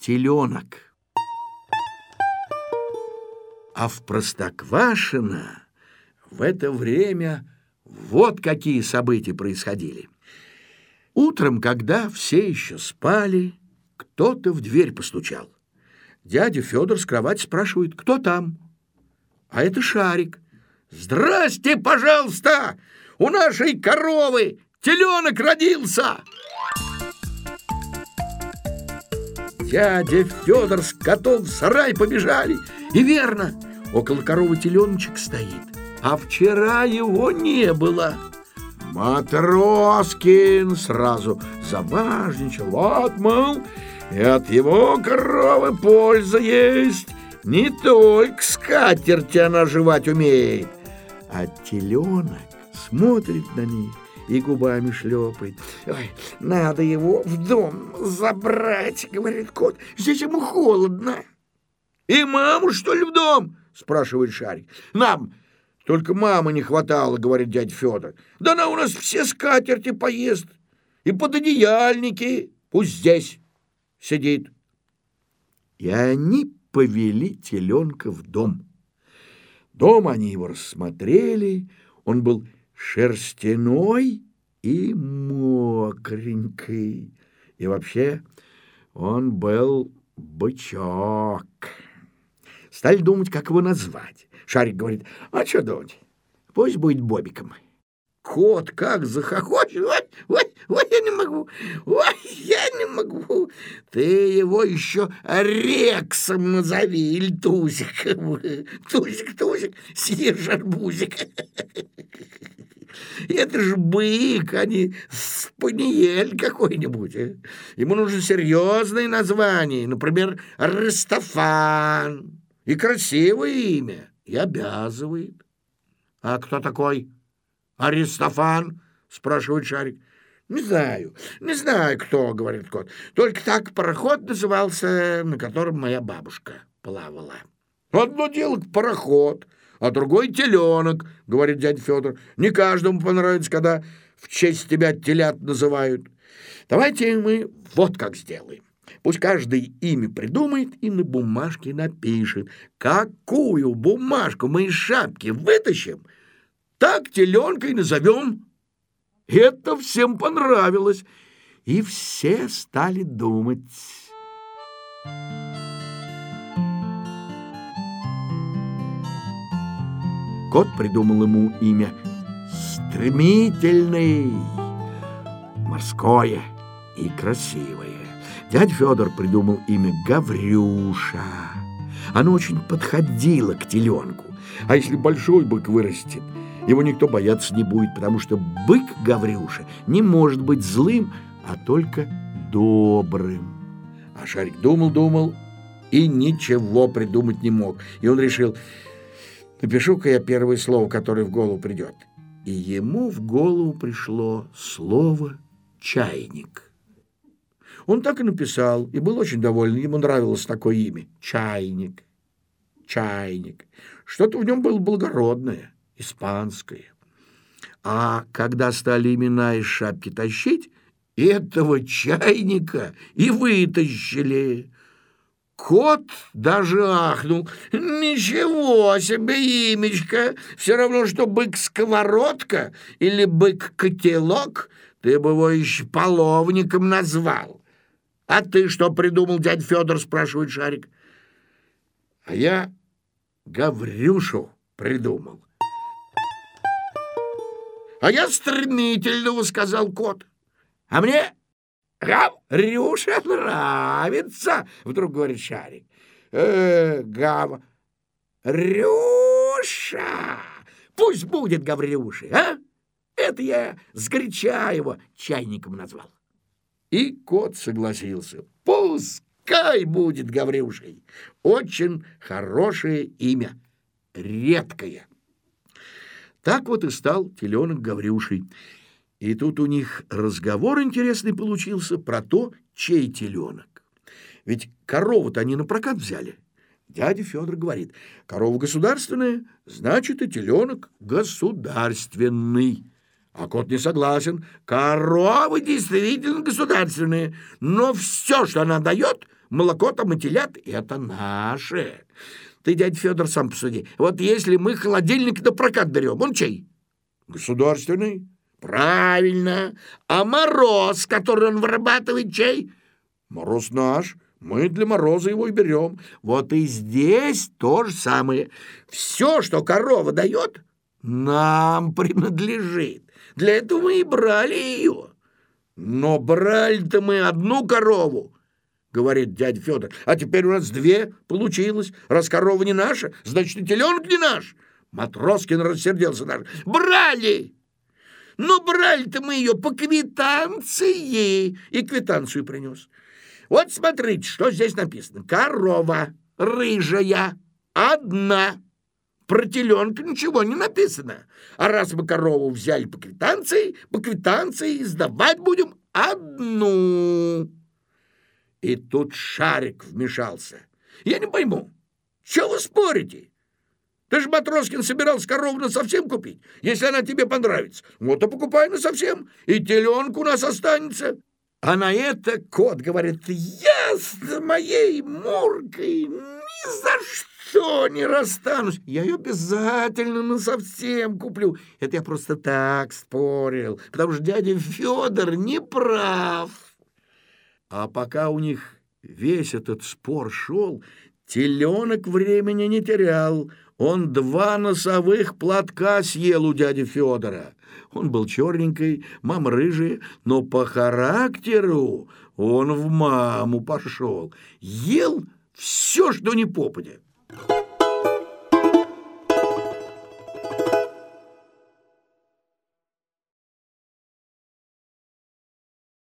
теленок. А в Простоквашино в это время вот какие события происходили. Утром, когда все еще спали, кто-то в дверь постучал. Дядя Федор с кровати спрашивает, кто там? А это Шарик. «Здрасте, пожалуйста! У нашей коровы теленок родился!» Дядя Федор с котом в сарай побежали. И верно, около коровы теленочек стоит. А вчера его не было. Матроскин сразу заважничал. Вот, мол, и от его коровы польза есть. Не только скатерти она жевать умеет. А теленок смотрит на них и губами шлепает. Ой, надо его в дом забрать, говорит кот. Здесь ему холодно. И маму, что ли, в дом? спрашивает Шарик. Нам только мамы не хватало, говорит дядя Федор. Да она у нас все скатерти поест. И пододеяльники. Пусть здесь сидит. И они повели теленка в дом. Дома они его рассмотрели. Он был шерстяной и мокренький. И вообще он был бычок. Стали думать, как его назвать. Шарик говорит, а что думать? Пусть будет Бобиком. Кот как захохочет. Ой, ой, ой, я не могу. Ой, я не могу. Ты его еще Рексом назови или Тузиком. Тузик, Тузик, съешь арбузик. Это ж бык, а не спаниель какой-нибудь. Ему нужно серьезное название, например, Растафан. И красивое имя, и обязывает. А кто такой? Аристофан? Спрашивает Шарик. Не знаю, не знаю, кто, говорит кот. Только так пароход назывался, на котором моя бабушка плавала. Одно дело пароход, а другой теленок, говорит дядя Федор. Не каждому понравится, когда в честь тебя телят называют. Давайте мы вот как сделаем. Пусть каждый имя придумает и на бумажке напишет. Какую бумажку мы из шапки вытащим, так теленка и назовем. Это всем понравилось, и все стали думать. Кот придумал ему имя «Стремительный», «Морское» и «Красивое». Дядя Федор придумал имя Гаврюша. Оно очень подходило к теленку. А если большой бык вырастет, его никто бояться не будет, потому что бык Гаврюша не может быть злым, а только добрым. А Шарик думал-думал и ничего придумать не мог. И он решил, напишу-ка я первое слово, которое в голову придет. И ему в голову пришло слово «чайник». Он так и написал, и был очень доволен. Ему нравилось такое имя — Чайник. Чайник. Что-то в нем было благородное, испанское. А когда стали имена из шапки тащить, этого чайника и вытащили. Кот даже ахнул. «Ничего себе имечко! Все равно, что бык-сковородка или бык-котелок, ты бы его еще половником назвал». «А ты что придумал, дядь Федор?» — спрашивает Шарик. «А я Гаврюшу придумал». «А я стремительного», — сказал кот. «А мне Гаврюша нравится», — вдруг говорит Шарик. «Э, Гав... Рюша! Пусть будет Гаврюша, а? Это я сгоряча его чайником назвал». И кот согласился. Пускай будет Гаврюшей. Очень хорошее имя. Редкое. Так вот и стал теленок Гаврюшей. И тут у них разговор интересный получился про то, чей теленок. Ведь корову-то они на прокат взяли. Дядя Федор говорит, корова государственная, значит и теленок государственный. А кот не согласен. Коровы действительно государственные, но все, что она дает, молоко там и телят — это наше. Ты, дядя Федор, сам посуди. Вот если мы холодильник на прокат берем, он чей? Государственный. Правильно. А мороз, который он вырабатывает, чей? Мороз наш. Мы для мороза его и берем. Вот и здесь то же самое. Все, что корова дает, нам принадлежит. Для этого мы и брали ее. Но брали-то мы одну корову, говорит дядя Федор. А теперь у нас две получилось. Раз корова не наша, значит и теленок не наш. Матроскин рассердился даже. Брали! Но брали-то мы ее по квитанции. И квитанцию принес. Вот смотрите, что здесь написано. Корова рыжая, одна. Про теленка ничего не написано. А раз мы корову взяли по квитанции, по квитанции сдавать будем одну. И тут Шарик вмешался. Я не пойму, что вы спорите? Ты же, Матроскин, собирался корову совсем купить. Если она тебе понравится, вот и покупай на совсем, и теленок у нас останется. А на это кот говорит, я с моей Муркой ни за что не расстанусь? Я ее обязательно на совсем куплю. Это я просто так спорил, потому что дядя Федор не прав. А пока у них весь этот спор шел, теленок времени не терял. Он два носовых платка съел у дяди Федора. Он был черненький, мама рыжая, но по характеру он в маму пошел. Ел все, что не попадет.